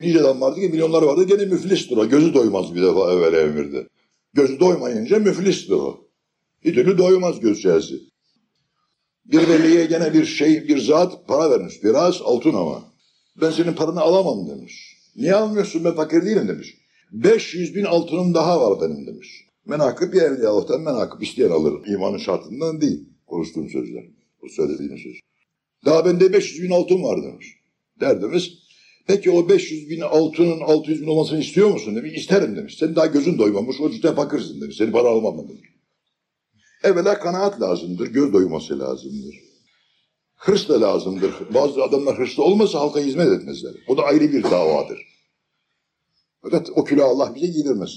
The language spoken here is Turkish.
Nice adam vardı ki milyonlar vardı gene müflistir o. Gözü doymaz bir defa evvel emirde. Gözü doymayınca müflistir o. Bir türlü doymaz gözcağızı. Bir veliye gene bir şey, bir zat para vermiş. Biraz altın ama. Ben senin paranı alamam demiş. Niye almıyorsun ben fakir değilim demiş. 500 bin altınım daha var benim demiş. Menakıb bir evliya Allah'tan menakıb isteyen alır. İmanın şartından değil. Konuştuğum sözler. Bu söylediğim söz. Daha bende 500 bin altın var demiş. Derdimiz peki o 500 bin altının 600 bin olmasını istiyor musun demiş. İsterim demiş. Senin daha gözün doymamış o yüzden fakirsin demiş. Seni para almam demiş. Evvela kanaat lazımdır. Göz doyması lazımdır. Hırs da lazımdır. Bazı adamlar hırslı olmasa halka hizmet etmezler. O da ayrı bir davadır. Fakat o külahı Allah bize giydirmez.